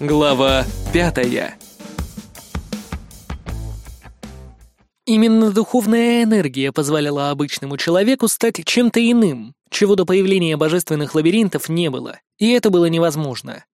Глава пятая. Именно духовная энергия позволяла обычному человеку стать чем-то иным, чего до появления божественных лабиринтов не было, и это было невозможно.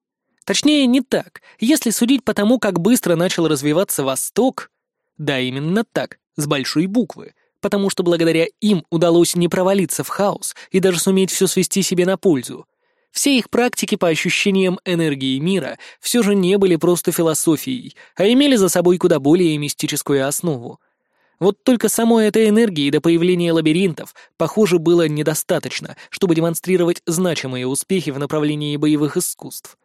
Точнее, не так, если судить по тому, как быстро начал развиваться Восток. Да, именно так, с большой буквы, потому что благодаря им удалось не провалиться в хаос и даже суметь все свести себе на пользу, все их практики по ощущениям энергии мира все же не были просто философией, а имели за собой куда более мистическую основу. Вот только самой этой энергии до появления лабиринтов, похоже, было недостаточно, чтобы демонстрировать значимые успехи в направлении боевых искусств.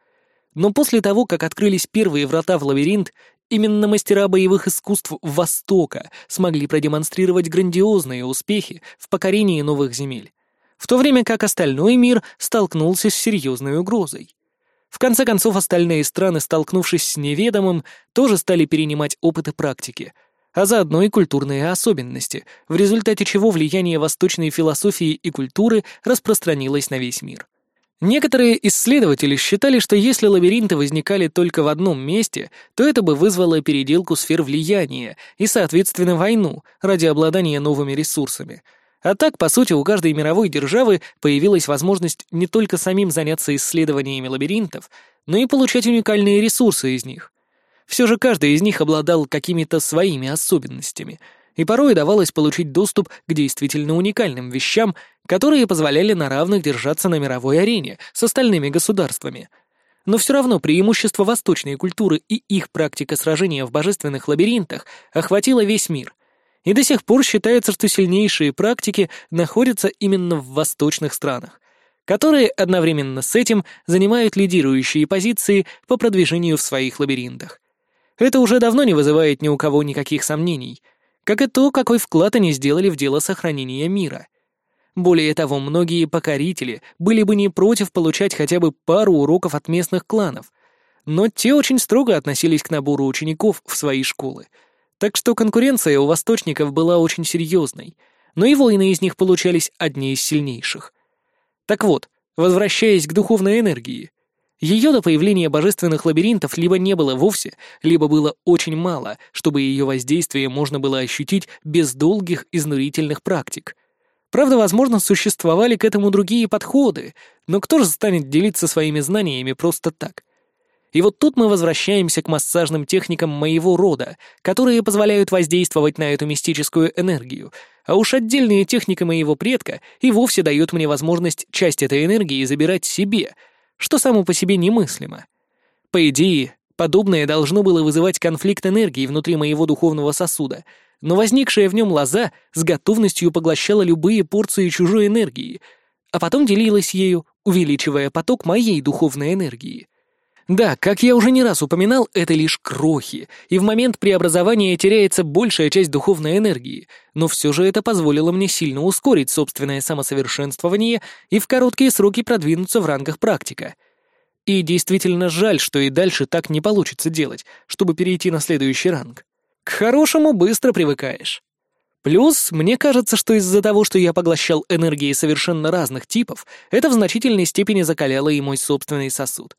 Но после того, как открылись первые врата в лабиринт, именно мастера боевых искусств Востока смогли продемонстрировать грандиозные успехи в покорении новых земель в то время как остальной мир столкнулся с серьезной угрозой. В конце концов, остальные страны, столкнувшись с неведомым, тоже стали перенимать опыты практики, а заодно и культурные особенности, в результате чего влияние восточной философии и культуры распространилось на весь мир. Некоторые исследователи считали, что если лабиринты возникали только в одном месте, то это бы вызвало переделку сфер влияния и, соответственно, войну ради обладания новыми ресурсами — а так, по сути, у каждой мировой державы появилась возможность не только самим заняться исследованиями лабиринтов, но и получать уникальные ресурсы из них. Все же каждый из них обладал какими-то своими особенностями, и порой давалось получить доступ к действительно уникальным вещам, которые позволяли на равных держаться на мировой арене с остальными государствами. Но все равно преимущество восточной культуры и их практика сражения в божественных лабиринтах охватило весь мир, и до сих пор считается, что сильнейшие практики находятся именно в восточных странах, которые одновременно с этим занимают лидирующие позиции по продвижению в своих лабиринтах. Это уже давно не вызывает ни у кого никаких сомнений, как и то, какой вклад они сделали в дело сохранения мира. Более того, многие покорители были бы не против получать хотя бы пару уроков от местных кланов, но те очень строго относились к набору учеников в свои школы — так что конкуренция у восточников была очень серьезной, но и воины из них получались одни из сильнейших. Так вот, возвращаясь к духовной энергии, ее до появления божественных лабиринтов либо не было вовсе, либо было очень мало, чтобы ее воздействие можно было ощутить без долгих изнурительных практик. Правда, возможно, существовали к этому другие подходы, но кто же станет делиться своими знаниями просто так? И вот тут мы возвращаемся к массажным техникам моего рода, которые позволяют воздействовать на эту мистическую энергию, а уж отдельные техники моего предка и вовсе дают мне возможность часть этой энергии забирать себе, что само по себе немыслимо. По идее, подобное должно было вызывать конфликт энергии внутри моего духовного сосуда, но возникшая в нем лоза с готовностью поглощала любые порции чужой энергии, а потом делилась ею, увеличивая поток моей духовной энергии. Да, как я уже не раз упоминал, это лишь крохи, и в момент преобразования теряется большая часть духовной энергии, но все же это позволило мне сильно ускорить собственное самосовершенствование и в короткие сроки продвинуться в рангах практика. И действительно жаль, что и дальше так не получится делать, чтобы перейти на следующий ранг. К хорошему быстро привыкаешь. Плюс, мне кажется, что из-за того, что я поглощал энергии совершенно разных типов, это в значительной степени закаляло и мой собственный сосуд —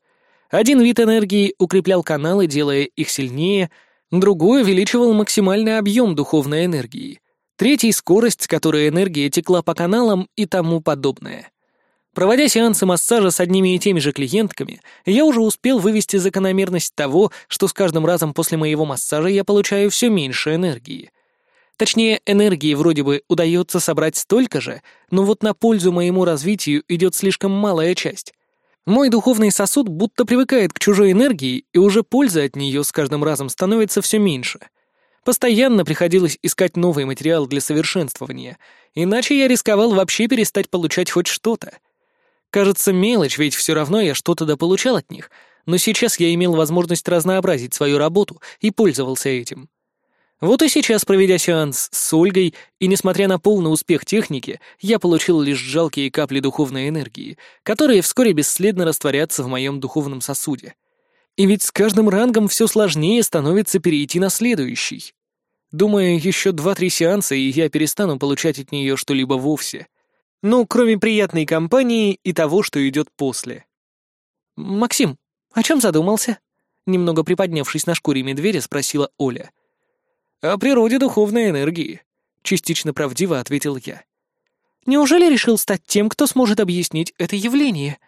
один вид энергии укреплял каналы, делая их сильнее, другой увеличивал максимальный объем духовной энергии, третий — скорость, с которой энергия текла по каналам и тому подобное. Проводя сеансы массажа с одними и теми же клиентками, я уже успел вывести закономерность того, что с каждым разом после моего массажа я получаю все меньше энергии. Точнее, энергии вроде бы удается собрать столько же, но вот на пользу моему развитию идет слишком малая часть. Мой духовный сосуд будто привыкает к чужой энергии, и уже польза от нее с каждым разом становится все меньше. Постоянно приходилось искать новый материал для совершенствования, иначе я рисковал вообще перестать получать хоть что-то. Кажется, мелочь, ведь все равно я что-то дополучал от них, но сейчас я имел возможность разнообразить свою работу и пользовался этим. Вот и сейчас, проведя сеанс с Ольгой, и несмотря на полный успех техники, я получил лишь жалкие капли духовной энергии, которые вскоре бесследно растворятся в моем духовном сосуде. И ведь с каждым рангом все сложнее становится перейти на следующий. Думаю, еще два-три сеанса, и я перестану получать от нее что-либо вовсе. Ну, кроме приятной компании и того, что идет после. «Максим, о чем задумался?» немного приподнявшись на шкуре медведя, спросила Оля. «О природе духовной энергии», — частично правдиво ответил я. «Неужели решил стать тем, кто сможет объяснить это явление?»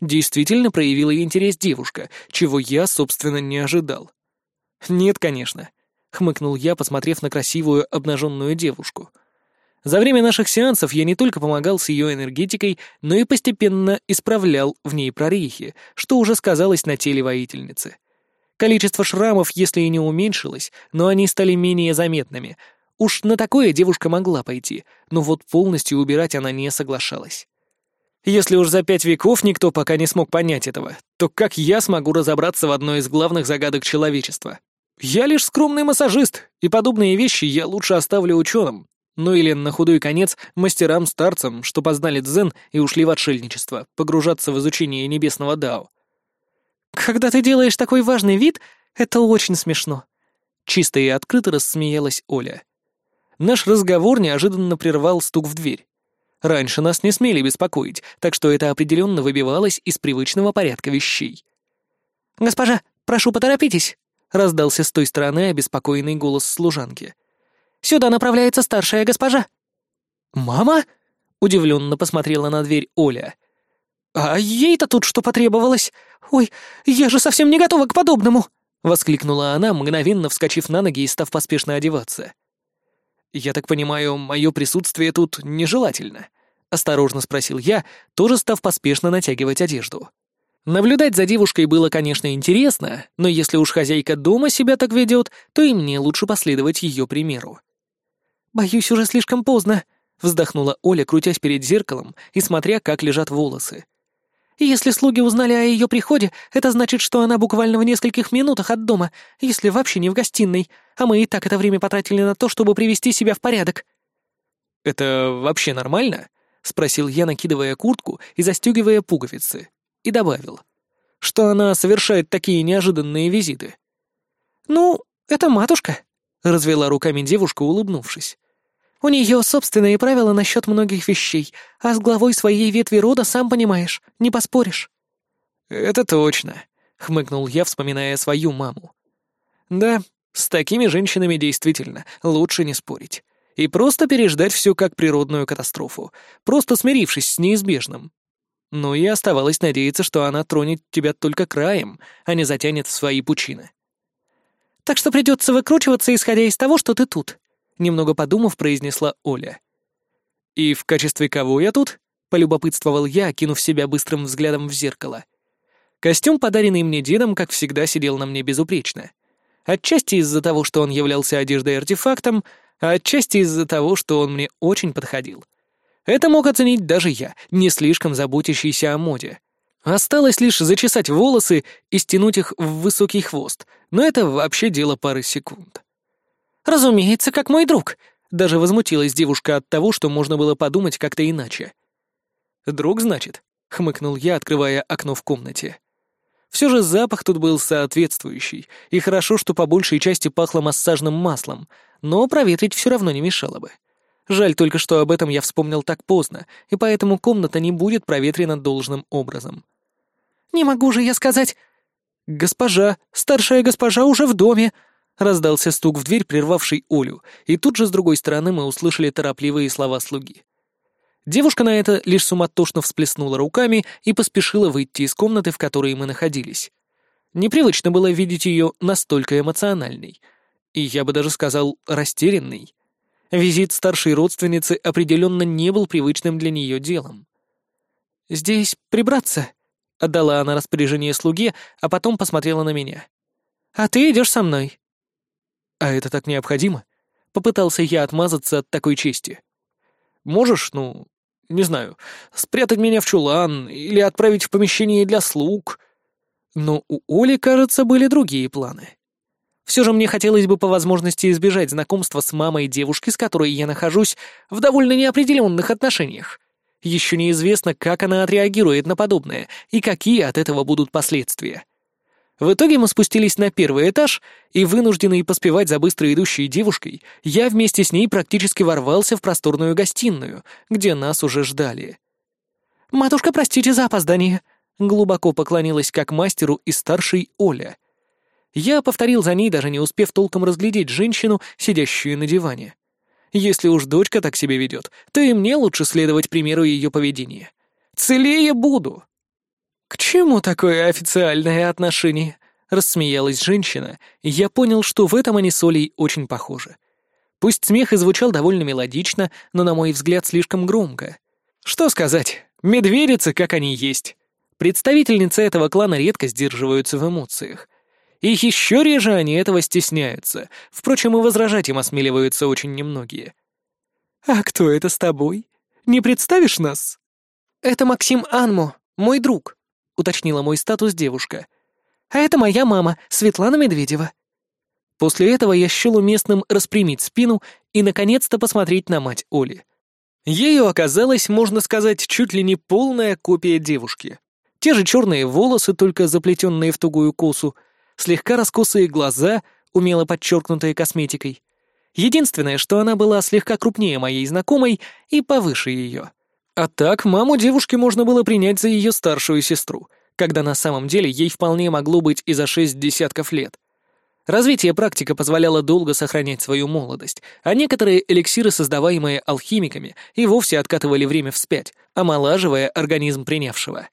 Действительно проявила интерес девушка, чего я, собственно, не ожидал. «Нет, конечно», — хмыкнул я, посмотрев на красивую обнаженную девушку. За время наших сеансов я не только помогал с ее энергетикой, но и постепенно исправлял в ней прорехи, что уже сказалось на теле воительницы. Количество шрамов, если и не уменьшилось, но они стали менее заметными. Уж на такое девушка могла пойти, но вот полностью убирать она не соглашалась. Если уж за пять веков никто пока не смог понять этого, то как я смогу разобраться в одной из главных загадок человечества? Я лишь скромный массажист, и подобные вещи я лучше оставлю ученым, ну или, на худой конец, мастерам-старцам, что познали дзен и ушли в отшельничество, погружаться в изучение небесного дао. «Когда ты делаешь такой важный вид, это очень смешно», — чисто и открыто рассмеялась Оля. Наш разговор неожиданно прервал стук в дверь. Раньше нас не смели беспокоить, так что это определенно выбивалось из привычного порядка вещей. «Госпожа, прошу, поторопитесь», — раздался с той стороны обеспокоенный голос служанки. Сюда направляется старшая госпожа». «Мама?» — удивленно посмотрела на дверь Оля. «А ей-то тут что потребовалось? Ой, я же совсем не готова к подобному!» — воскликнула она, мгновенно вскочив на ноги и став поспешно одеваться. «Я так понимаю, мое присутствие тут нежелательно?» — осторожно спросил я, тоже став поспешно натягивать одежду. Наблюдать за девушкой было, конечно, интересно, но если уж хозяйка дома себя так ведет, то и мне лучше последовать ее примеру. «Боюсь, уже слишком поздно», — вздохнула Оля, крутясь перед зеркалом и смотря, как лежат волосы. «Если слуги узнали о ее приходе, это значит, что она буквально в нескольких минутах от дома, если вообще не в гостиной, а мы и так это время потратили на то, чтобы привести себя в порядок». «Это вообще нормально?» — спросил я, накидывая куртку и застегивая пуговицы, и добавил, что она совершает такие неожиданные визиты. «Ну, это матушка», — развела руками девушка, улыбнувшись. У нее собственные правила насчет многих вещей, а с главой своей ветви рода, сам понимаешь, не поспоришь». «Это точно», — хмыкнул я, вспоминая свою маму. «Да, с такими женщинами действительно лучше не спорить. И просто переждать все как природную катастрофу, просто смирившись с неизбежным. Ну и оставалось надеяться, что она тронет тебя только краем, а не затянет в свои пучины. Так что придется выкручиваться, исходя из того, что ты тут немного подумав, произнесла Оля. «И в качестве кого я тут?» — полюбопытствовал я, кинув себя быстрым взглядом в зеркало. Костюм, подаренный мне дедом, как всегда, сидел на мне безупречно. Отчасти из-за того, что он являлся одеждой-артефактом, а отчасти из-за того, что он мне очень подходил. Это мог оценить даже я, не слишком заботящийся о моде. Осталось лишь зачесать волосы и стянуть их в высокий хвост, но это вообще дело пары секунд. «Разумеется, как мой друг», — даже возмутилась девушка от того, что можно было подумать как-то иначе. «Друг, значит?» — хмыкнул я, открывая окно в комнате. Все же запах тут был соответствующий, и хорошо, что по большей части пахло массажным маслом, но проветрить все равно не мешало бы. Жаль только, что об этом я вспомнил так поздно, и поэтому комната не будет проветрена должным образом. «Не могу же я сказать...» «Госпожа, старшая госпожа уже в доме», Раздался стук в дверь, прервавший Олю, и тут же с другой стороны мы услышали торопливые слова слуги. Девушка на это лишь суматошно всплеснула руками и поспешила выйти из комнаты, в которой мы находились. Непривычно было видеть ее настолько эмоциональной. И я бы даже сказал, растерянной. Визит старшей родственницы определенно не был привычным для нее делом. «Здесь прибраться», — отдала она распоряжение слуге, а потом посмотрела на меня. «А ты идешь со мной». «А это так необходимо?» Попытался я отмазаться от такой чести. «Можешь, ну, не знаю, спрятать меня в чулан или отправить в помещение для слуг?» Но у Оли, кажется, были другие планы. Все же мне хотелось бы по возможности избежать знакомства с мамой девушки, с которой я нахожусь в довольно неопределенных отношениях. Еще неизвестно, как она отреагирует на подобное и какие от этого будут последствия. В итоге мы спустились на первый этаж, и, вынужденный поспевать за быстро идущей девушкой, я вместе с ней практически ворвался в просторную гостиную, где нас уже ждали. «Матушка, простите за опоздание», — глубоко поклонилась как мастеру и старшей Оля. Я повторил за ней, даже не успев толком разглядеть женщину, сидящую на диване. Если уж дочка так себя ведет, то и мне лучше следовать примеру ее поведения. Целее буду. К чему такое официальное отношение? Рассмеялась женщина, и я понял, что в этом они с Олей очень похожи. Пусть смех и звучал довольно мелодично, но, на мой взгляд, слишком громко. Что сказать, медведицы, как они есть. Представительницы этого клана редко сдерживаются в эмоциях. И еще реже они этого стесняются. Впрочем, и возражать им осмеливаются очень немногие. «А кто это с тобой? Не представишь нас?» «Это Максим Анмо, мой друг», — уточнила мой статус девушка. «А это моя мама, Светлана Медведева». После этого я счел уместным распрямить спину и, наконец-то, посмотреть на мать Оли. Ею оказалась, можно сказать, чуть ли не полная копия девушки. Те же черные волосы, только заплетенные в тугую косу, слегка раскосые глаза, умело подчеркнутые косметикой. Единственное, что она была слегка крупнее моей знакомой и повыше ее. А так, маму девушки можно было принять за ее старшую сестру, когда на самом деле ей вполне могло быть и за шесть десятков лет. Развитие практика позволяло долго сохранять свою молодость, а некоторые эликсиры, создаваемые алхимиками, и вовсе откатывали время вспять, омолаживая организм принявшего.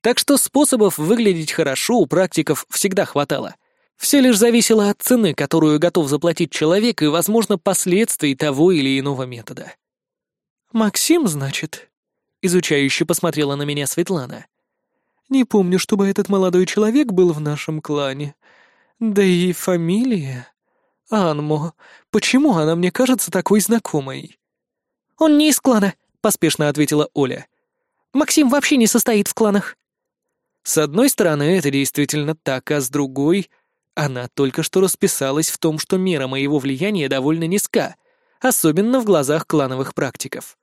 Так что способов выглядеть хорошо у практиков всегда хватало. Все лишь зависело от цены, которую готов заплатить человек, и, возможно, последствий того или иного метода. «Максим, значит?» — изучающе посмотрела на меня Светлана. «Не помню, чтобы этот молодой человек был в нашем клане. Да и фамилия... Анмо. Почему она мне кажется такой знакомой?» «Он не из клана», — поспешно ответила Оля. «Максим вообще не состоит в кланах». С одной стороны, это действительно так, а с другой... Она только что расписалась в том, что мера моего влияния довольно низка, особенно в глазах клановых практиков.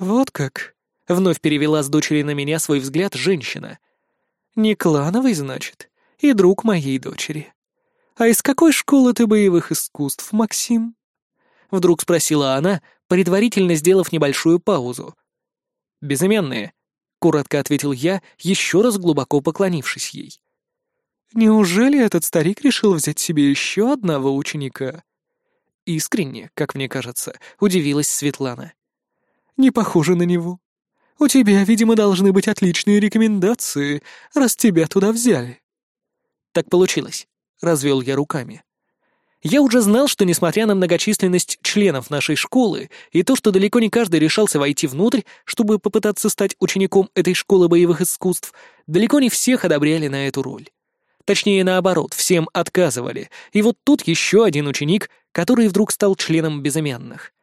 «Вот как?» — вновь перевела с дочери на меня свой взгляд женщина. «Не клановый, значит, и друг моей дочери. А из какой школы ты боевых искусств, Максим?» Вдруг спросила она, предварительно сделав небольшую паузу. «Безымянные», коротко ответил я, еще раз глубоко поклонившись ей. Неужели этот старик решил взять себе еще одного ученика? Искренне, как мне кажется, удивилась Светлана. Не похоже на него. У тебя, видимо, должны быть отличные рекомендации, раз тебя туда взяли. Так получилось, развел я руками. Я уже знал, что несмотря на многочисленность членов нашей школы и то, что далеко не каждый решался войти внутрь, чтобы попытаться стать учеником этой школы боевых искусств, далеко не всех одобряли на эту роль. Точнее, наоборот, всем отказывали. И вот тут еще один ученик, который вдруг стал членом безымянных.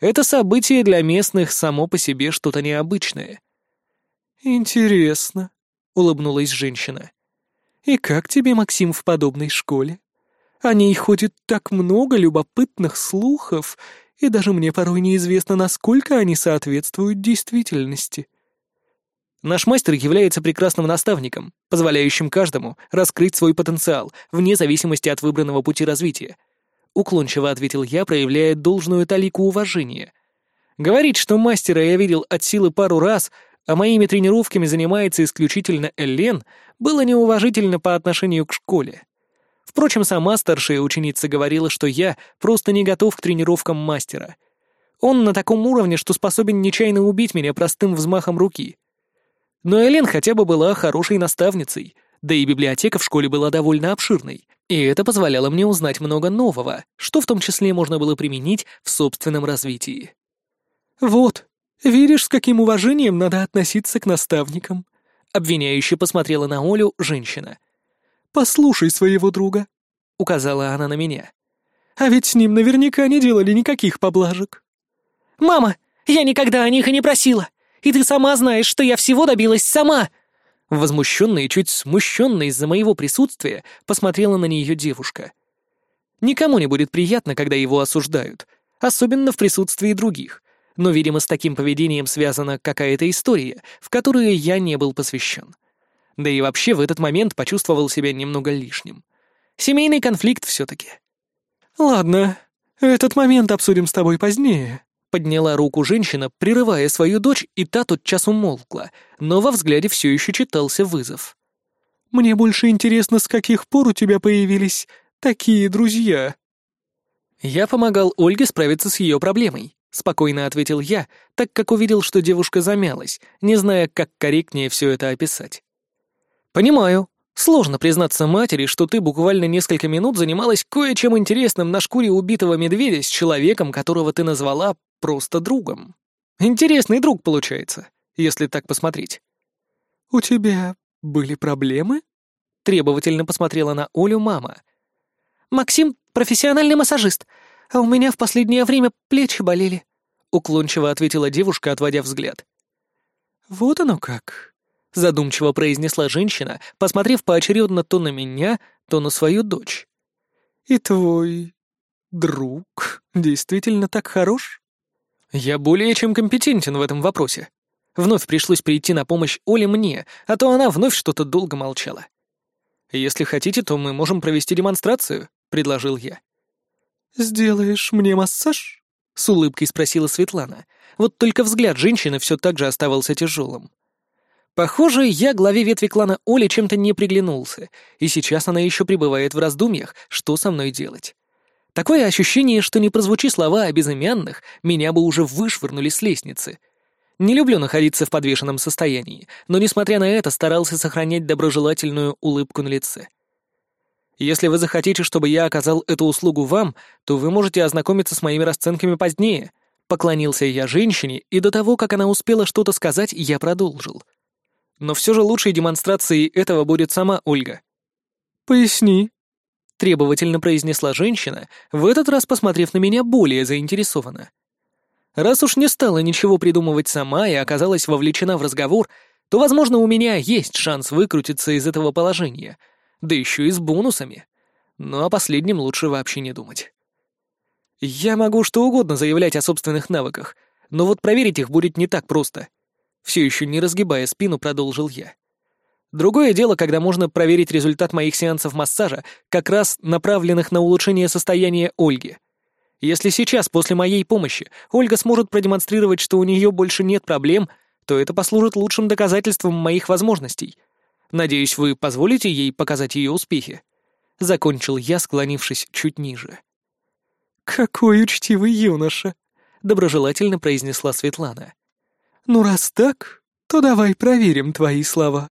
Это событие для местных само по себе что-то необычное. «Интересно», — улыбнулась женщина. «И как тебе, Максим, в подобной школе?» О ней ходит так много любопытных слухов, и даже мне порой неизвестно, насколько они соответствуют действительности. Наш мастер является прекрасным наставником, позволяющим каждому раскрыть свой потенциал, вне зависимости от выбранного пути развития. Уклончиво ответил я, проявляя должную талику уважения. Говорить, что мастера я видел от силы пару раз, а моими тренировками занимается исключительно Эллен, было неуважительно по отношению к школе. Впрочем, сама старшая ученица говорила, что я просто не готов к тренировкам мастера. Он на таком уровне, что способен нечаянно убить меня простым взмахом руки. Но Элен хотя бы была хорошей наставницей, да и библиотека в школе была довольно обширной, и это позволяло мне узнать много нового, что в том числе можно было применить в собственном развитии. «Вот, видишь, с каким уважением надо относиться к наставникам», обвиняюще посмотрела на Олю женщина — «Послушай своего друга», — указала она на меня. «А ведь с ним наверняка не делали никаких поблажек». «Мама, я никогда о них и не просила, и ты сама знаешь, что я всего добилась сама!» Возмущенная и чуть смущенная из-за моего присутствия посмотрела на нее девушка. Никому не будет приятно, когда его осуждают, особенно в присутствии других, но, видимо, с таким поведением связана какая-то история, в которую я не был посвящен. Да и вообще в этот момент почувствовал себя немного лишним. Семейный конфликт все-таки. «Ладно, этот момент обсудим с тобой позднее», — подняла руку женщина, прерывая свою дочь, и та тотчас умолкла, но во взгляде все еще читался вызов. Мне больше интересно, с каких пор у тебя появились такие друзья». «Я помогал Ольге справиться с ее проблемой», — спокойно ответил я, так как увидел, что девушка замялась, не зная, как корректнее все это описать. «Понимаю. Сложно признаться матери, что ты буквально несколько минут занималась кое-чем интересным на шкуре убитого медведя с человеком, которого ты назвала просто другом. Интересный друг получается, если так посмотреть». «У тебя были проблемы?» — требовательно посмотрела на Олю мама. «Максим — профессиональный массажист, а у меня в последнее время плечи болели», — уклончиво ответила девушка, отводя взгляд. «Вот оно как», — задумчиво произнесла женщина, посмотрев поочередно то на меня, то на свою дочь. «И твой друг действительно так хорош?» «Я более чем компетентен в этом вопросе», Вновь пришлось прийти на помощь Оле мне, а то она вновь что-то долго молчала. «Если хотите, то мы можем провести демонстрацию», — предложил я. «Сделаешь мне массаж?» — с улыбкой спросила Светлана. Вот только взгляд женщины все так же оставался тяжелым. Похоже, я главе ветви клана Оли чем-то не приглянулся, и сейчас она еще пребывает в раздумьях, что со мной делать. Такое ощущение, что не прозвучи слова о безымянных, меня бы уже вышвырнули с лестницы. Не люблю находиться в подвешенном состоянии, но, несмотря на это, старался сохранять доброжелательную улыбку на лице. Если вы захотите, чтобы я оказал эту услугу вам, то вы можете ознакомиться с моими расценками позднее. Поклонился я женщине, и до того, как она успела что-то сказать, я продолжил. Но все же лучшей демонстрацией этого будет сама Ольга. «Поясни», — требовательно произнесла женщина, в этот раз посмотрев на меня более заинтересованно. Раз уж не стала ничего придумывать сама и оказалась вовлечена в разговор, то, возможно, у меня есть шанс выкрутиться из этого положения, да еще и с бонусами. Но о последнем лучше вообще не думать. Я могу что угодно заявлять о собственных навыках, но вот проверить их будет не так просто. Все еще не разгибая спину, продолжил я. Другое дело, когда можно проверить результат моих сеансов массажа, как раз направленных на улучшение состояния Ольги — если сейчас, после моей помощи, Ольга сможет продемонстрировать, что у нее больше нет проблем, то это послужит лучшим доказательством моих возможностей. Надеюсь, вы позволите ей показать ее успехи. Закончил я, склонившись чуть ниже. «Какой учтивый юноша!» — доброжелательно произнесла Светлана. «Ну, раз так, то давай проверим твои слова».